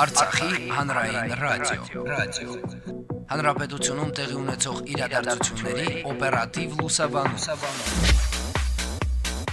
Արցախի հանրային ռադիո, ռադիո։ Հանրապետությունում տեղի ունեցող իրադարձությունների օպերատիվ լուսաբանում։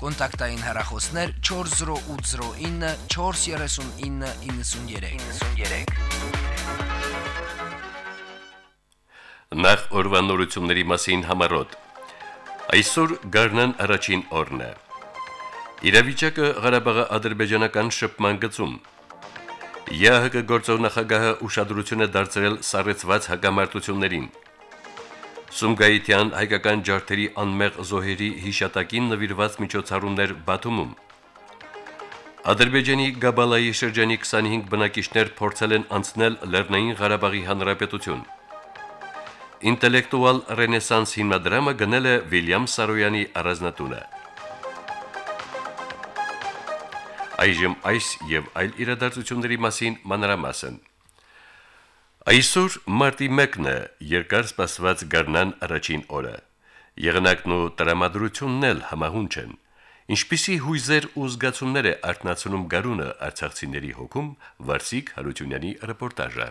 Կոնտակտային հեռախոսներ 40809 43993։ Նախ օրվանորությունների մասին համարոտ։ Այսօր Գառնան առաջին օրն է։ Իրավիճակը Ղարաբաղի ադրբեջանական շփման գծում ԵԱՀԿ գործող նախագահը ուշադրություն է դարձրել սառեցված հագամարտություններին։ Սումգայիթյան հայկական ջարդերի անմեղ զոհերի հիշատակին նվիրված միջոցառումներ Բաթումում։ Ադրբեջանի Գաբալայի շրջանի 25 բնակիչներ փորձել են անցնել Լեռնային Ղարաբաղի Հանրապետություն։ Ինտելեկտուալ ռենեսանս հիմնադրամը գնել է Վիլյամ Սարոյանի առանձնատունը։ Այժմ այս եւ այլ իրադարձությունների մասին մանրամասն։ Այսօր մարտի 1-ն է, երկար սպասված Գառնան առաջին օրը։ Եղանակն ու տրամադրությունն էլ համահունչ են։ Ինչպիսի հույզեր ու զգացումներ է արտնացնում Գարունը արցախցիների հոգում Վարսիկ Հարությունյանի ռեպորտաժը։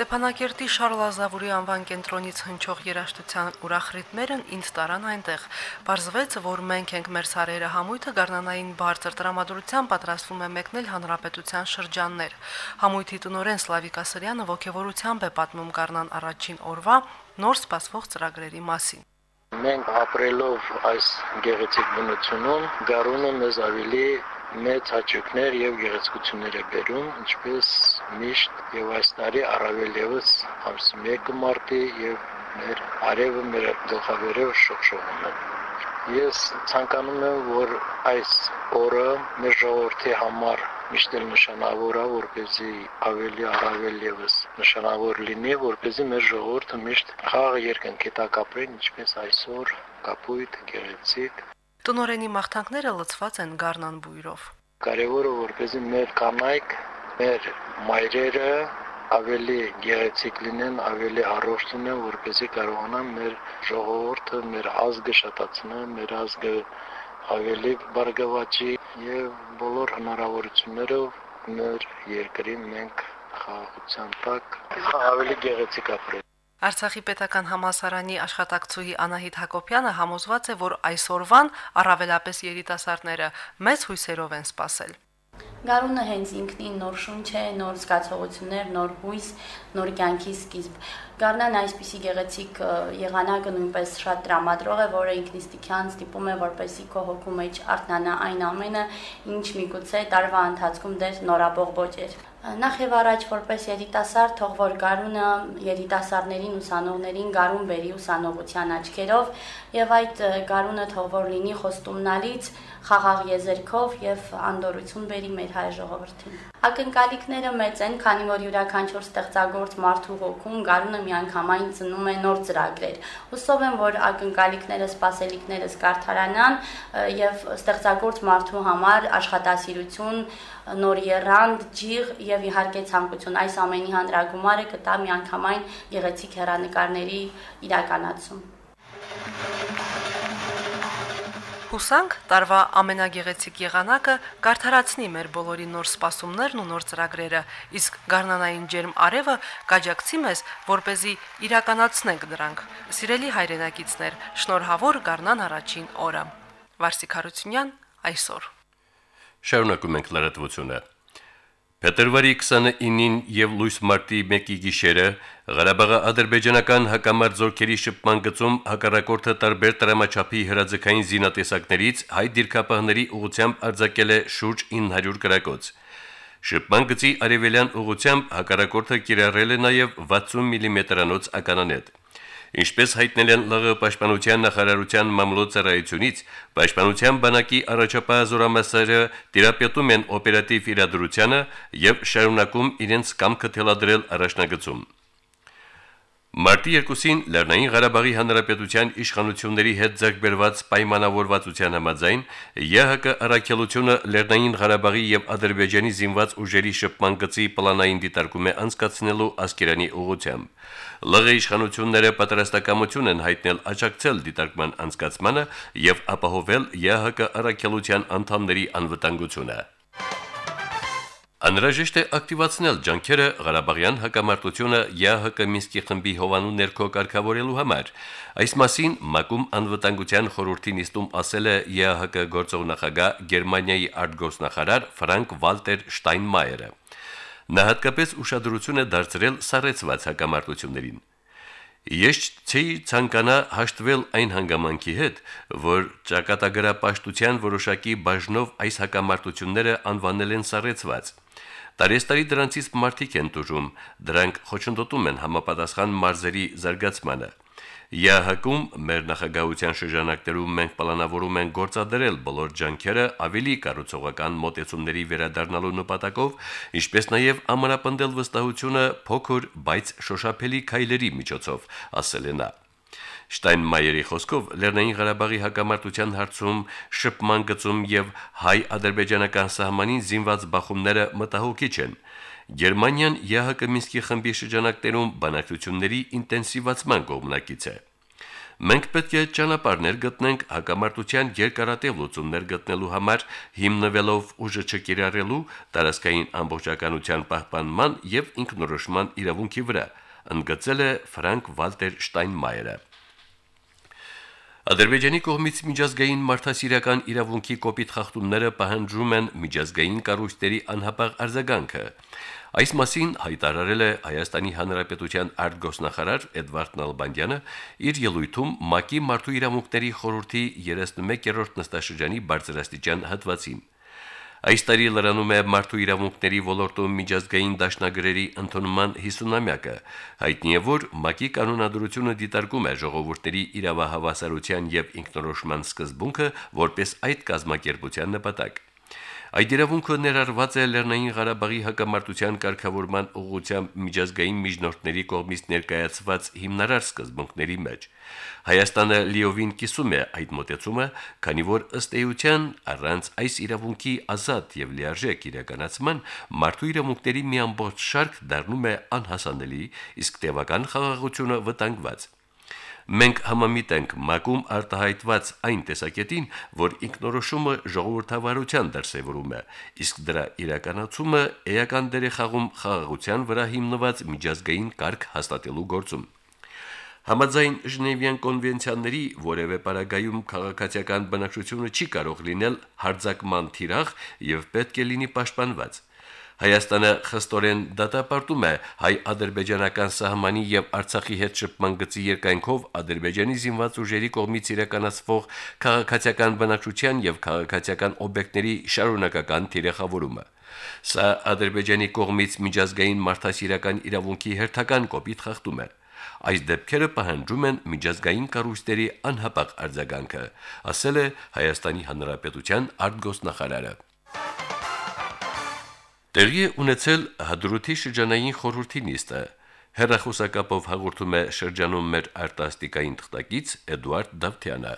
Ստեփանակերտի Շարլ Ազավուրի անվան կենտրոնից հնչող երաշտության ուրախ ռիթմերն ինձ տարան այնտեղ։ Պարզվեց, որ մենք ենք մեր սարերը համույթը գառնանային բարձր տրամադրության պատրաստվում է մեկնել հանրապետության շրջաններ։ Համույթի տնորեն Սլավիկ Ասրյանը ողջավորությամբ է պատմում գառնան առաջին օրվա նոր սպասվող ծրագրերի մասին։ Մենք ապրելով այս գեղեցիկ բնությունում, գարունը մեզ ավելի մեծ հաճույքներ եւ գեղեցկություններ է բերում, ինչպես միշտ եւ այս տարի առավել եւս ամսի 1 մարտի եւ մեր արևը մեր գլխավերով շողշողում է։ Ես ցանկանում եմ, որ այս օրը մեր ժողովրդի համար միշտ էլ նշանավոր է, որպեսզի ավելի առավել եւս նշանավոր լինի, որպեսզի մեր ժողովուրդը միշտ խաղ երկնքի տակ ապրեն, ինչպես այսօր կապույտ, գեղեցիկ Տնորենի մաղթանքները լցված են գառնան բույրով։ Կարևորը որպեսզի մեր կանայք, մեր մայրերը ավելի գեղեցիկ լինեն, ավելի առողջ լինեն, որպեսզի կարողանան մեր ժողովուրդը, մեր ազգը շատացնել, մեր ազգը ավելի բարգավաճի եւ բոլոր հնարավորություններով մեր երկրին մենք խաղաղության տակ ավելի գեղեցիկ ապրել Արցախի պետական համասարանի աշխատակցուհի Անահիտ Հակոբյանը համոզված է, որ այսօրվան առավելապես երիտասարդները մեծ հույսերով են սպասել։ Գարունը հենց ինքնին նոր շունչ է, նոր զգացողություններ, նոր հույս, նոր կյանքի սկիզբ։ Գառնան այսպիսի գեղեցիկ եղանակը նույնպես շատ տրամադրող է, որը ինքնիստիկյան ստիպում է, որպեսի քո հոգու մեջ արտնանա այն ամենը, ինչ միգուցե տարվա ընթացքում դեր նորաբող բոճեր։ Նախ եւ առաջ որպես երիտասարդ թող որ գարունը երիտասարդներին ուսանողներին գարուն բերի ուսանողության աչքերով եւ այդ գարունը թող որ լինի խոստումնալից խաղաղ եզերքով եւ անդորություն բերի մեր հայ ժողովրդին։ Ակնկալիքները մեծ են, քանի որ յուրաքանչյուր ստեղծագործ մարդու հոգում գարունը միանգամայն ծնում է նոր ծրագրեր։ Հուսով եմ, որ ակնկալիքները, սպասելիքներս կարդարանան եւ ստեղծագործ մարդու համար աշխատասիրություն, նոր երանգ, ջիղ եւ իհարկե ցանկություն այս ամենի հանրագումարը կտա միանգամայն գեղեցիկ հերանեկարների իրականացում։ Հուսանք տարվա ամենագեղեցիկ եղանակը կարդարացնի մեր բոլորի նոր սպասումներն ու նոր ծրագրերը, իսկ գառնանային ջերմ արևը կաջակցի մեզ, որ เป զի իրականացնենք դրանք։ Սիրելի հայրենակիցներ, շնորհավոր գառնան առաջին օրը։ Վարսիկ Հարությունյան այսօր։ Շարունակում ենք լրատվությունը։ Փետրվարի 29-ին եւ լույս մարտի 1-ի գիշերը Ղարաբաղի ադրբեջանական հակամարտ զորքերի շփման գծում հակառակորդը տարբեր տրամաչափի հրաձգային զինատեսակներից հայ դիրքապահների ուղությամբ արձակել է շուրջ 900 գրակոց։ Շփման գծի արևելյան ուղությամբ հակառակորդը կիրառել է նաև 60 մմ-անոց ականանետ։ Ինչպես հայտնել են ԼՂ պաշտպանության նախարարության մամլոյցարայությունից, պաշտպանության բանակի առաջապահ զորամասերը դիրապետում են օպերատիվ իրադրությանը եւ շարունակում իրենց կամքը թելադրել առաջնագծում։ Մարտի 2-ին Լեռնային Ղարաբաղի Հանրապետության իշխանությունների հետ ձեռքբերված պայմանավորվածության համաձայն ԵՀԿ առաքելությունը Լեռնային Ղարաբաղի եւ Ադրբեջանի զինված ուժերի շփման գծի պլանային դիտարկում է անցկացնելու Ասկերանի ուղությամբ։ ԼՂ իշխանությունները պատրաստակամություն են հայտնել աջակցել դիտարկման անցկացմանը եւ ապահովել ԵՀԿ առաքելության անդամների անվտանգությունը։ Անհրաժեշտ է ակտիվացնել ջանքերը Ղարաբաղյան հակամարտությունը ԵԱՀԿ Մինսկի խմբի հովանու ներքո կարգավորելու համար։ Այս մասին ՄԱԿ-ում անվտանգության խորհրդի նիստում ասել է ԵԱՀԿ գործող նախագահ Գերմանիայի արտգործնախարար Ֆրանկ Վալտեր Շտայնմայերը։ Նա հատկապես ուշադրություն է դարձրել սառեցված հակամարտություններին։ Ես չի ցանկանա հաշտվել այն հանգամանքի հետ, որ ճակատագրապաշտության որոշակի բաժնով այս հակամարտությունները անվանել են սառեցված։ Տարեստարի դրանցից մարդիկ են դժում, դրանք խոչընդոտում են համապատասխան մարզերի զարգացմանը։ ԵԱՀԿ-ում մեր նախագահության շրջանակներում մենք պլանավորում ենք գործադրել բոլոր ջանքերը ավելի կառուցողական մոտեցումների վերադառնալու նպատակով, ինչպես նաև ամրապնդել վստահությունը փոքր, բայց շոշափելի քայլերի միջոցով, ասել է նա. Շտայնմայերի խոսքով Լեռնային Ղարաբաղի հակամարտության հարցում շփման գծում եւ հայ-ադրբեջանական սահմանին զինված բախումները մտահոգիչ են։ Գերմանիան ԵՀԿ Մինսկի խմբի շրջանակներում բանակցությունների ինտենսիվացման կողմնակից է։ Մենք պետք է ճանապարհներ գտնենք հակամարտության երկարատև լուծումներ գտնելու համար, հիմնվելով ուժը չկիրառելու, տարածքային ամբողջականության պահպանման եւ ինքնորոշման իրավունքի վրա, ընդգծել է Ֆրանկ Վալտեր Շտայնմայերը։ Ադրբեջանի կողմից միջազգային մարդասիրական իրավունքի կոպիտ խախտումները պահանջում են միջազգային կառույցների անհապաղ արձագանքը։ Այս մասին հայտարարել է Հայաստանի Հանրապետության արտգոսնախարար Էդվարդ Նալբանդյանը իր ելույթում ՄԱԿ-ի մարդու իրավունքների խորհրդի 31-րդ նստաշրջանի բարձրաստիճան հատվածին։ Այս տարի լրանում է մարդու իրավունքների ոլորտում միջազգային դաշնագրերի ընդունման 50-ամյակը։ Հայտնի է, որ ՄԱԿ-ի կանոնադրությունը դիտարկում է ժողովուրդների իրավահավասարության եւ ինքնորոշման սկզբունքը որպես այդ կազմակերպության նպատակ։ Այդ իրավունքը ներառված է Լեռնային Ղարաբաղի հակամարտության կարգավորման ուղղությամբ միջազգային միջնորդների կողմից ներկայացված հիմնարար սկզբունքների մեջ։ Հայաստանը լիովին կիսում է այդ մոտեցումը, քանի որ ըստ էության առանց այս իրավունքի ազատ եւ լիարժեք իրականացման մարդու իրավունքների մի ամբողջ շարք դառնում է անհասանելի, իսկ տևական խաղաղությունը վտանգված։ Մենք համամիտ ենք ՄԱԿ-ում արտահայտված այն տեսակետին, որ ինքնորոշումը ժողովրդավարության դրսևորում է, իսկ դրա իրականացումը էական դեր է խաղում խաղաղության վրա հիմնված միջազգային կարգ հաստատելու գործում։ Համաձայն Ժնևյան կոնվենցիաների որևէ պարագայում քաղաքացիական բնակչությունը չի կարող լինել հարձակման թիրախ եւ պետք է լինի պաշտպանված։ Հայաստանը խստորեն դատապարտում է հայ-ադրբեջանական սահմանի եւ Արցախի հետ շփման գծի երկայնքով Ադրբեջանի զինված ուժերի կողմից իրականացվող քաղաքացիական բնակչության եւ քաղաքացիական օբյեկտների շարունակական թիրախավորումը։ Սա Ադրբեջանի կողմից միջազգային մարդասիրական իրավունքի հերթական կոպիտ խախտում է։ Այս դեպքերը պահանջում են միջազգային կառույցների անհապաղ արձագանքը, ասել է Հայաստանի Հանրապետության արտգոսնախարարը։ Տեղի ունեցել հադրութի շրջանային խորհրդի նիստը։ Հերախոսակապով հաղորդում է շրջանում մեր արտասթիկային թղթակից Էդուարդ Դավթյանը։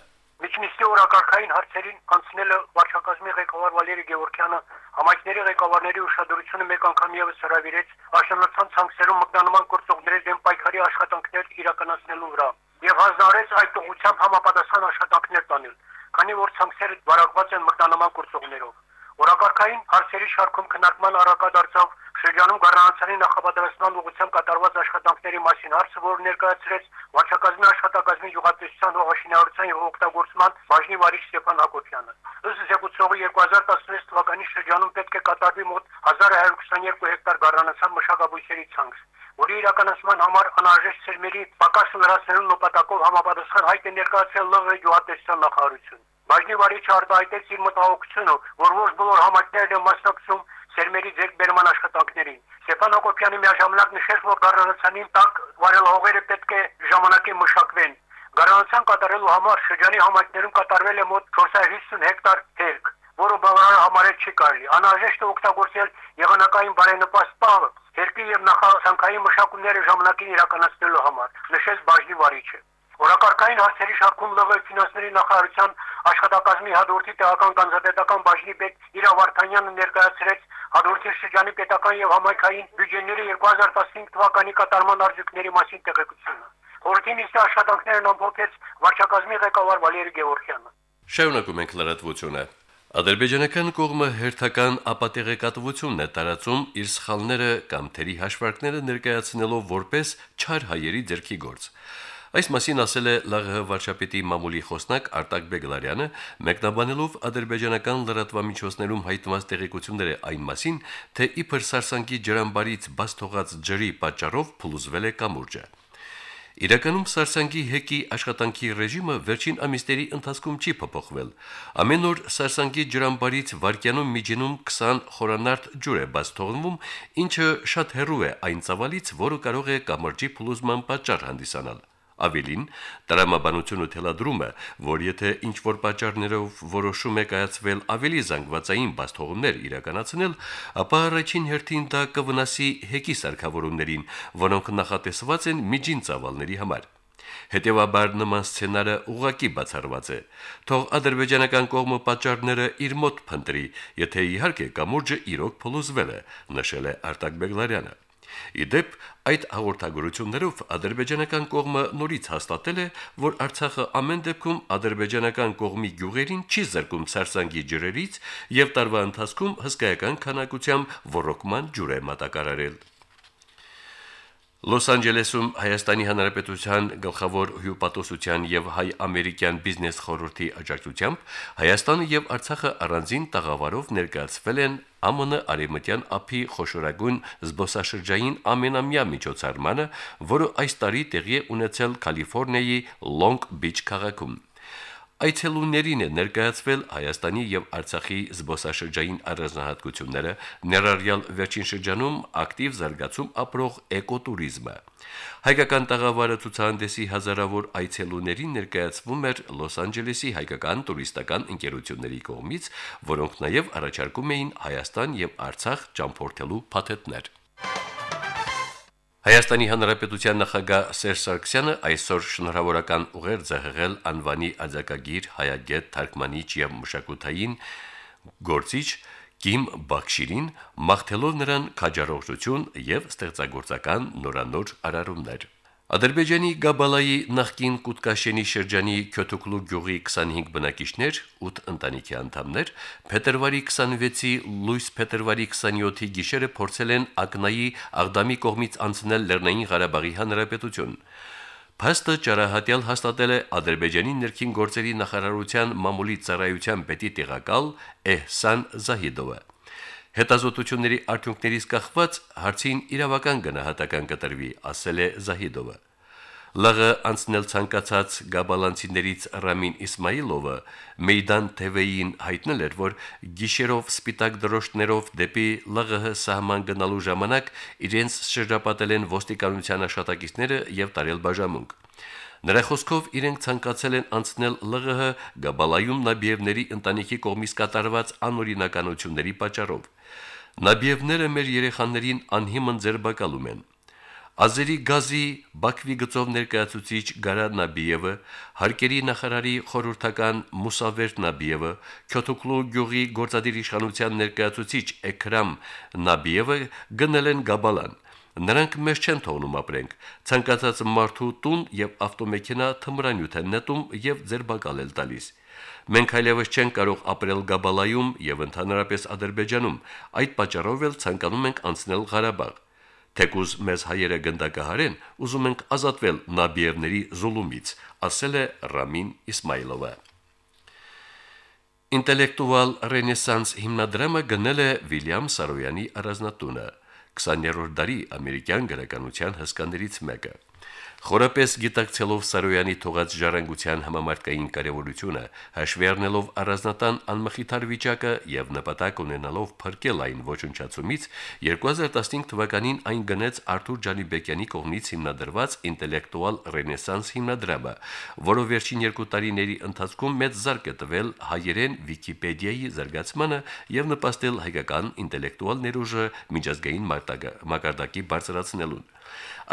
Միջնիստի օրակարգային հարցերին անցնելը վարչակազմի ղեկավար Վալերի Գևորգյանը համայնքների ղեկավարների ուշադրությունը մեկ անգամ եւս հրավիրեց աշնանացան ցանքերում մկնանման գործողների դեմ պայքարի աշխատանքներ իրականացնելու վրա եւ հանձնարարեց այդ ուղղությամբ համապատասխան աշխատանքներ տանել, քանի որ ցանքերը վարակված են մկնանման գործողներով։ Օրակարգային հարցերի շարքում քննարկման առակադարձավ շրջանում գառնանացանի նախապատրաստման ուղղությամբ կատարված աշխատանքների մասին հարցը, որ ներկայացրեց վարչակազմի աշխատակազմի յուղատեսության հողաշինարարության եւ օգտագործման բաժնի վարիչ Ստեփան Հակոբյանը։ Ըստ զեկուցողի 2016 թվականի շրջանում պետք է կատարվի մոտ 1122 հեկտար գառնանացան մշակաբույսերի ցանց որի իրականացման համար անհրաժեշտ սերմերի պակաս լրացնելու նպատակով համապատասխան հայտ է ներկայացել ԼՂ գյուղատնտեսության նախարարություն։ Բաժնի վարիչը արտահայտեց իր մտահոգությունը, որ ոչ բոլոր համայնքներն են մասնակցում սերմերի ձեռքբերման աշխատանքներին։ Ստեփան Հակոբյանը միաժամանակ նշեց, որ գառնանացանին տակ վարելահողերը պետք է ժամանակի մշակվեն։ Գառնանացան կատարելու համար շրջանի համայնքներում կատարվել է մոտ 450 հեկտար թերք։ որը բավարար համարել չի կարելի։ Անհրաժեշտ է օգտագործել եղանակային բարենպաստ պահը, երկրի եւ նախասանքային մշակումները ժամանակին իրականացնելու համար, նշեց բաժնի վարիչը։ Օրակարգային հարցերի շարքում ԼՂ ֆինանսների նախարարության աշխատակազմի հաջորդի տեղական կանզադետական բաժնի պետ Իրա Վարդանյանը ներկայացրեց հաջորդի շրջանի պետական եւ համայնքային բյուջեների 2015 թվականի կատարման արդյունքների մասին տեղեկությունը։ Խորհրդի նիստի աշխատանքներն ամփոփեց վարչակազմի ղեկավար Վալերի Գևորգյանը։ Շարունակում ենք լրատվությունը։ Ադրբեջանական կողմը հերթական ապատեղեկատվությունն է տարածում իր սխալները կամ թերի հաշվարկները ներկայացնելով որպես չար հայերի ձերքի գործ։ Այս մասին ասել է ԼՂՀ վարչապետի մամուլի խոսնակ Արտակ Բեգլարյանը, մեկնաբանելով ադրբեջանական լրատվամիջոցներում հայտնված տեղեկությունները այն մասին, թե իբր Սարսանկի ջրամբարից բաց թողած ջրի պատճառով փլուզվել է կամուրջը։ Իրականում Սարսանգի հեկի աշխատանքի ռեժիմը վերջին ամիսների ընթացքում չի փոփոխվել։ Ամեն օր Սարսանգի ջրամբարից վարկյանում միջինում 20 խորանարդ ջուր է բաց թողնվում, ինչը շատ հեռու է այն ծավալից, որը կարող է կամրջի փլուզման պատճառ հանդիսանալ։ Ավելին, տրամաբանությունը թելադրում է, որ եթե ինչ որ պատճառներով որոշում է կայացվել ավելի զանգվածային բաստողումներ իրականացնել, ապա առաջին հերթին դա կվնասի հեկի սարքավորումներին, որոնք նախատեսված են միջին ծավալների համար։ Հետևաբար նման սցենարը ուղակի բացառված է։ Թող ադրբեջանական կողմը պատճառները իր մոտ փնտրի, եթե իհարկե կամուրջը իրոք փլուզվել է, նշել է Արտակ Բեգլարյանը։ Իդեպ այդ հաղորդագրություններով ադրբեջանական կողմը նորից հաստատել է, որ Արցախը ամեն դեպքում ադրբեջանական կողմի գյուղերին չի զրկում Սարսանգի ջրերից եւ տարվա ընթացքում հսկայական քանակությամբ ռոռոկման ջուր է մատակարարել։ Լոս Անջելեսում Հայաստանի Հանրապետության գլխավոր հյուպատոսության եւ հայ-ամերիկյան բիզնես խորհրդի աջակցությամբ Հայաստանը եւ Արցախը առանձին տաղավարով ներկայացվել են ԱՄՆ արևմտյան ափի խոշորագույն զբոսաշրջային ամենամյա միջոցառմանը, որը այս տարի տեղի ունեցել Կալիֆոռնիայի Long Beach քաղաքում։ Այցելուներին է ներկայացվել Հայաստանի եւ Արցախի զբոսաշրջային առանձնահատկությունները, ներառյալ վերջին շրջանում ակտիվ զարգացում ապրող էկոտուրիզմը։ Հայկական տաղավարը ցուցահանդեսի հազարավոր այցելուներին ներկայացվում էր Լոս Անջելեսի հայկական տուրիստական ընկերությունների կողմից, որոնք նաև առաջարկում էին Հայաստան եւ Արցախ ճամփորդելու փաթեթներ։ Հայաստանի Հանրապետության նախագահ Սերժ Սարգսյանը այսօր շնորհավորական ուղեր ձեղել անվանի աջակագիր հայագետ թարգմանիչ եւ մշակութային գործիչ Կիմ Բաքշիրին, մաղթելով նրան քաջարողություն եւ ստեղծագործական նորանոր արարումներ։ Ադրբեջանի Գաբալայի նախկին Կուտկաշենի շրջանի Քյոթուկլու գյուղի 25 բնակիչներ, 8 ընտանիքի անդամներ, փետրվարի 26-ի լույս փետրվարի 27-ի գիշերը փորձել են Ակնայի Աղդամի կողմից անցնել Լեռնային Ղարաբաղի Հանրապետություն։ Փաստը ճարահատյալ հաստատել է Ադրբեջանի ներքին գործերի նախարարության մամուլի ծառայության պետի տեղակալ Էհսան Զահիդովը։ Հետազոտությունների արդյունքներից կախված հարցին իրավական գնահատական կտրվի, ասել է Զահիդովը։ ԼՂ անցնել ցանկացած գաբալանցիներից Ռամին Իսմայիլովը Մեյդան TV-ին հայտնել էր, որ գիշերով սպիտակ դրոշտներով դեպի ԼՂՀ սահման գնալու ժամանակ իրենց շրջապատել են ոստիկանության աշխատակիցները եւ տարել բաժամունք։ Նրա խոսքով իրենք ցանկացել են անցնել ԼՂՀ Գաբալայում Նաբիևների ընտանիքի կողմից կատարված անօրինականությունների պատճառով։ Նաբիևները մեր երեխաներին անհիմն ձերբակալում են։ Ազերի գազի Բաքվի գծով ներկայացուցիչ Գարա Նաբիևը, Հարկերի նախարարի խորհրդական Մուսավեր Նաբիևը, Քյոթուկլու գյուղի գործադիր իշխանության ներկայացուցիչ Էքրամ Նաբիևը գնել են Գաբալան։ Նրանք մեզ չեն թողնում ապրենք։ Ցանկացած մարդու տուն եւ ավտոմեքենա թմրանյութ են նետում եւ ձերբակալել տալիս։ Մենք այլևս չենք կարող ապրել Գաբալայում եւ ընդհանրապես Ադրբեջանում։ Այդ պատճառով էլ ցանկանում ենք անցնել Ղարաբաղ։ Թեկուզ մեզ հայերը գնդակահարեն, ուզում ենք ազատվել Նաբիևների զուլումից, ասել է Ռամին Իսմայլովը։ Ինտելեկտուալ ռենեսանս հիմնադրամը գնել է Վիլյամ Սարոյանի առանձնատունը 20-րդ դարի ամերիկյան գրականության հսկաներից մեկը։ Խորապես գիտակցելով Սարոյանի թողած ժառանգության համամարտկային կարևորությունը, հաշվի առնելով առանձնատան անմխիթար վիճակը եւ նպատակ ունենալով փրկել այն ոչնչացումից, 2015 թվականին այն գնեց Արթուր Ջանիբեկյանի կողմից հիմնադրված ինտելեկտուալ ռենեսանս հիմնադրամը, որը վերջին երկու տարիների ընթացքում մեծ զարգ է տվել հայերեն Վիկիպեդիայի զարգացմանը եւ նպաստել հայկական ինտելեկտուալ ներուժը միջազգային մակարդակի բարձրացնելուն։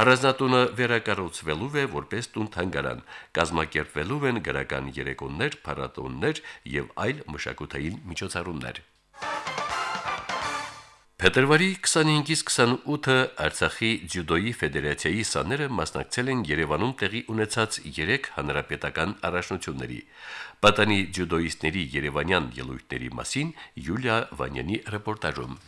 Առանձնատունը վերակառուցվելու է որպես տուն-թանգարան, կազմակերպվելու են գրական երեկոներ, փառատոներ եւ այլ մշակութային միջոցառումներ։ Փետրվարի 25-ից 28-ը Արցախի ջյուդոյի ֆեդերացիայի սաները մասնակցել են Երևանում տեղի ունեցած 3 հանրապետական առաջնությունների։ Պատանի ջյուդոիստների Երևանյան ելույթների մասին Յուլիա Վանյանի ռեպորտաժում։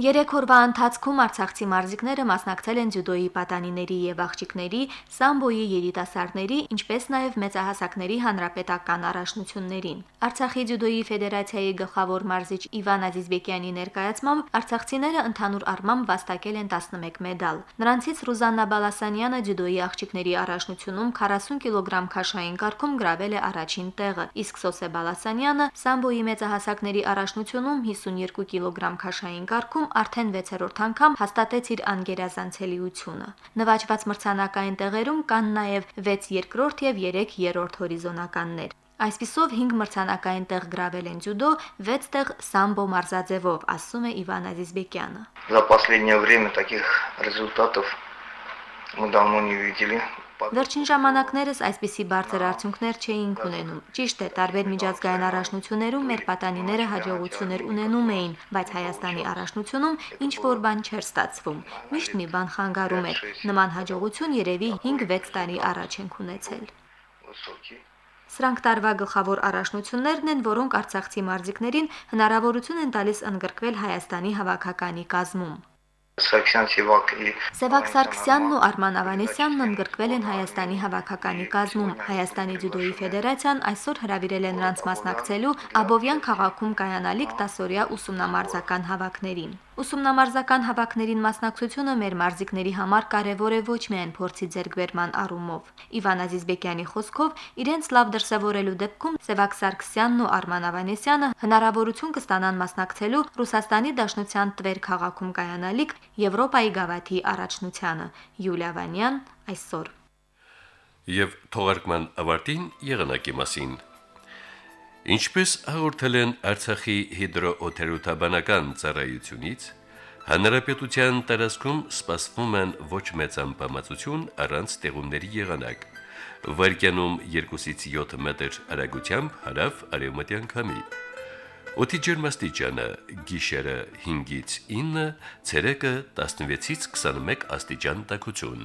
Երեք օրվա ընթացքում արցախցի մարզիկները մասնակցել են ձյուդոյի պատանիների եւ աղջիկների, սամբոյի երիտասարդների, ինչպես նաեւ մեծահասակների հանրապետական առաջնություններին։ Արցախի ձյուդոյի ֆեդերացիայի գլխավոր մարզիչ Իվան Ազիզբեկյանի ներկայացմամբ արցախցիները ընդհանուր առմամբ վաստակել են 11 մեդալ։ Նրանցից Ռուզաննա Բալասանյանը ձյուդոյի աղջիկների առաջնությունում 40 կիլոգրամ քաշային կարգում գրավել է առաջին տեղը, իսկ Սոսե Բալասանյանը սամբոյի մեծահասակների առաջնությունում 52 կիլոգրամ քաշային կարգում արդեն 6-րդ անգամ հաստատեց իր անգերազանցելիությունը։ Նվաճված մրցանակային տեղերում կան նաև 6 երկրորդ եւ 3 երրորդ հորիզոնականներ։ Այսպիսով 5 մրցանակային տեղ գրավել են ջյուդո, 6 տեղ սամբո մարզաձևով, ասում է Իվան Ազիզբեկյանը։ За последнее время таких результатов мы давно не видели. Վերջին ժամանակներս այսպիսի բարձր արդյունքներ չէինք ունենում։ Ճիշտ է, տարբեր միջազգային առաջնություններում մեր պատանիները հաջողություններ ունենում էին, բայց Հայաստանի առաջնությունում ինչ որ բան չէր ստացվում։ Միշտ մի բան խանգարում էր։ Նման հաջողություն երևի 5-6 տարի առաջ ենք ունեցել։ Սրանք տարվա գլխավոր առաջնություններն են, որոնք Արցախցի մարզիկներին հնարավորություն են տալիս ընդգրկվել Հայաստանի հավաքականի կազմում։ Սարգսյան Սևակի Սևակ Սարգսյանն ու Արման Ավանեսյանն ընդգրկվել են Հայաստանի հավաքականի կազմում։ Հայաստանի ձյուդոյի ֆեդերացիան այսօր հրավիրել է նրանց մասնակցելու Աբովյան քաղաքում կայանալիք 10-օրյա ուսումնամարզական հավաքներին։ Ուսումնամարզական հավաքներին մասնակցությունը մեր մարզիկների համար կարևոր է ոչ միայն փորձի ձեռքբերման առումով։ Իվան Ազիզբեկյանի խոսքով իրենց լավ դրսևորելու դեպքում Սևակ Սարգսյանն ու Արման Ավանեսյանը հնարավորություն կստանան մասնակցելու Ռուսաստանի Դաշնության Տվեր քաղաքում կայանալիք Եվրոպայի գավաթի առաջնությանը։ Յուլիա Վանյան այսօր։ Եվ թողարկման ավարտին եղանակի մասին։ Ինչպես հաղորդել են Արցախի հիդրոօթերոթաբանական ծառայությունից, հանրապետության տարածքում սպասվում են ոչ մեծ ամպամածություն առանց տեղումների եղանակ։ Վարկյանում 2-ից 7 մետր արագությամբ հարավ արևմտյան քամի։ Օդի ջերմաստիճանը՝ գիշերը 5-ից 9, ցերեկը 16-ից 21 աստիճան տաքություն։